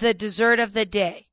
the dessert of the day.